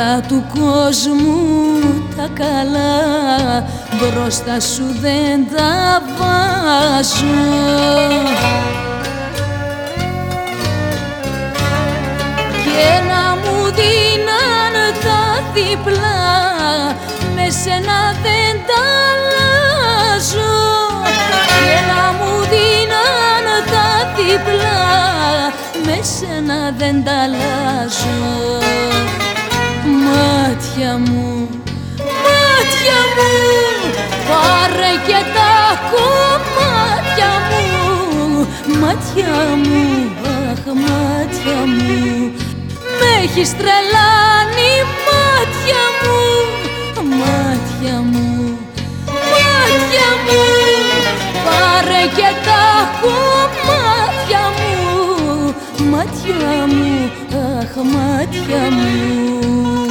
όλα του κόσμου τα καλά. Μπροστά σου δεν τα βάζω. Και να μου δίναν τα διπλά με σένα δεν τα αλλάζω. Και να μου δίναν τα διπλά με σένα δεν τα αλλάζω Μάτια μου, μάτια μου Πάρε και τα κομμάτια μου Μάτια μου, αχ μάτια μου. Μ' έχεις τρελάνει μάτια μου Μάτια μου, μάτια μου. Πάρε και τα κομμάτια μου Μάτια μου, αχ μάτια μου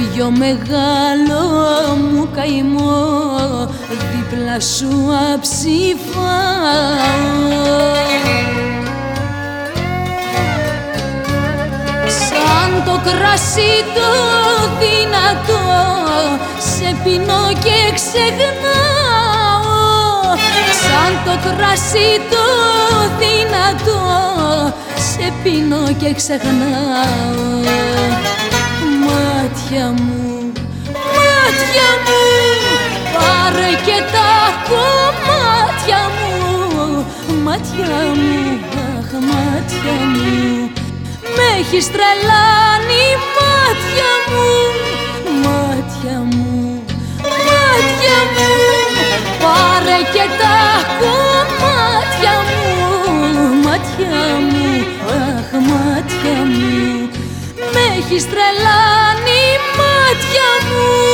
Το πιο μεγάλο μου καημό δίπλα σου αψηφάω. Σαν το κρασί το δυνατό σε πίνω και ξεχνάω. Σαν το κρασί το δυνατό σε πίνω και ξεχνάω Μάτια μου, μάτια μου Πάρε και τα κομμάτια μου. Μάτια μου, αχ μάτια μου Μ' έχεις τρελάνει μάτια μου. Μάτια μου, μάτια μου Πάρε και τα κομμάτια μου. Μάτια μου, αχ μάτια μου Μ' έχεις τρελάνει μάτια μου.